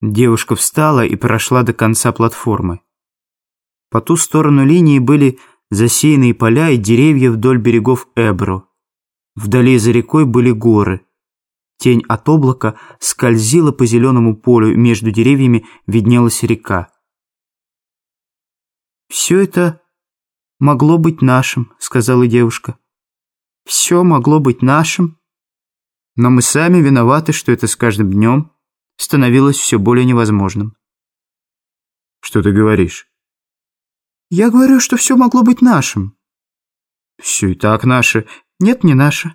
Девушка встала и прошла до конца платформы. По ту сторону линии были засеянные поля и деревья вдоль берегов Эбро. Вдали за рекой были горы. Тень от облака скользила по зеленому полю, между деревьями виднелась река. «Все это могло быть нашим», — сказала девушка. «Все могло быть нашим, но мы сами виноваты, что это с каждым днем становилось все более невозможным». «Что ты говоришь?» «Я говорю, что все могло быть нашим». «Все и так наше». «Нет, не наше.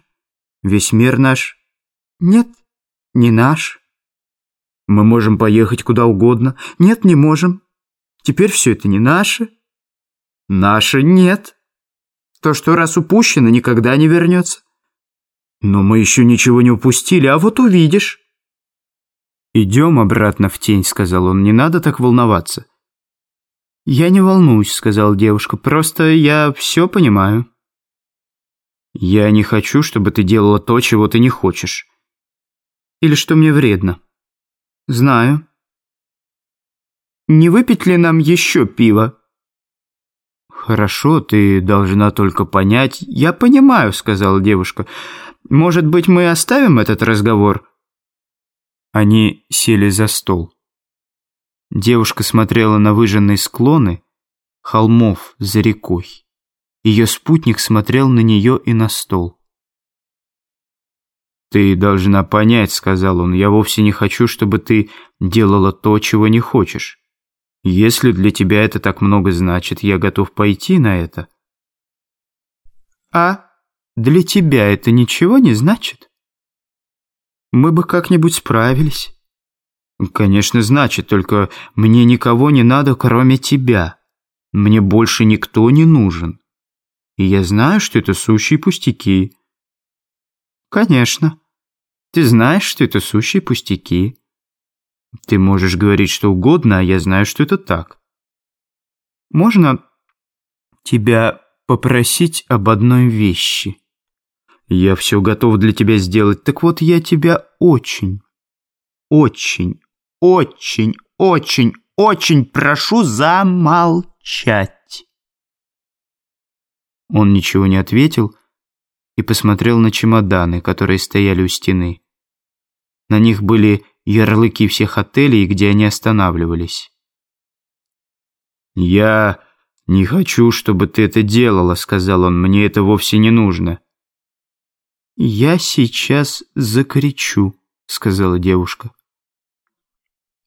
Весь мир наш». «Нет, не наш». «Мы можем поехать куда угодно». «Нет, не можем. Теперь все это не наше». «Наше нет. То, что раз упущено, никогда не вернется». «Но мы еще ничего не упустили, а вот увидишь». «Идем обратно в тень», — сказал он, — «не надо так волноваться». «Я не волнуюсь», — сказала девушка, — «просто я все понимаю». «Я не хочу, чтобы ты делала то, чего ты не хочешь. Или что мне вредно». «Знаю». «Не выпить ли нам еще пиво?» «Хорошо, ты должна только понять...» «Я понимаю», — сказала девушка. «Может быть, мы оставим этот разговор?» Они сели за стол. Девушка смотрела на выжженные склоны холмов за рекой. Ее спутник смотрел на нее и на стол. «Ты должна понять», — сказал он, — «я вовсе не хочу, чтобы ты делала то, чего не хочешь. Если для тебя это так много значит, я готов пойти на это». «А для тебя это ничего не значит? Мы бы как-нибудь справились». «Конечно, значит, только мне никого не надо, кроме тебя. Мне больше никто не нужен. И я знаю, что это сущие пустяки». «Конечно. Ты знаешь, что это сущие пустяки. Ты можешь говорить что угодно, а я знаю, что это так. Можно тебя попросить об одной вещи?» «Я все готов для тебя сделать. Так вот, я тебя очень, очень, очень, очень, очень прошу замолчать. Он ничего не ответил и посмотрел на чемоданы, которые стояли у стены. На них были ярлыки всех отелей, где они останавливались. «Я не хочу, чтобы ты это делала», — сказал он. «Мне это вовсе не нужно». «Я сейчас закричу», — сказала девушка.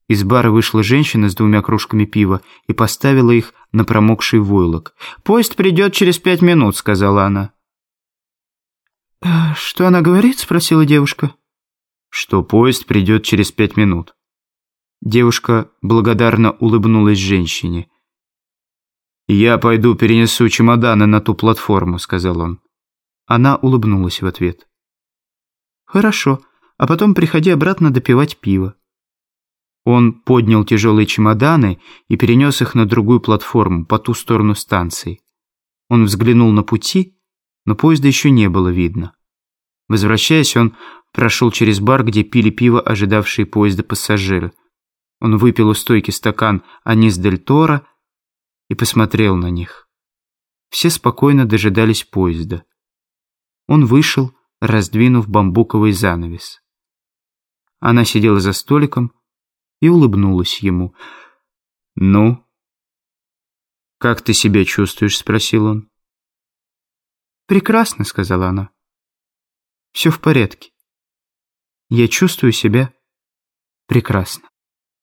Из бара вышла женщина с двумя кружками пива и поставила их на промокший войлок. «Поезд придет через пять минут», — сказала она. «Э, «Что она говорит?» — спросила девушка. «Что поезд придет через пять минут». Девушка благодарно улыбнулась женщине. «Я пойду перенесу чемоданы на ту платформу», — сказал он. Она улыбнулась в ответ. «Хорошо, а потом приходи обратно допивать пиво». Он поднял тяжелые чемоданы и перенес их на другую платформу, по ту сторону станции. Он взглянул на пути, но поезда еще не было видно. Возвращаясь, он прошел через бар, где пили пиво ожидавшие поезда пассажиры. Он выпил у стойки стакан анис дель Торо и посмотрел на них. Все спокойно дожидались поезда. Он вышел, раздвинув бамбуковый занавес. Она сидела за столиком, и улыбнулась ему. «Ну?» «Как ты себя чувствуешь?» — спросил он. «Прекрасно», — сказала она. «Все в порядке. Я чувствую себя прекрасно».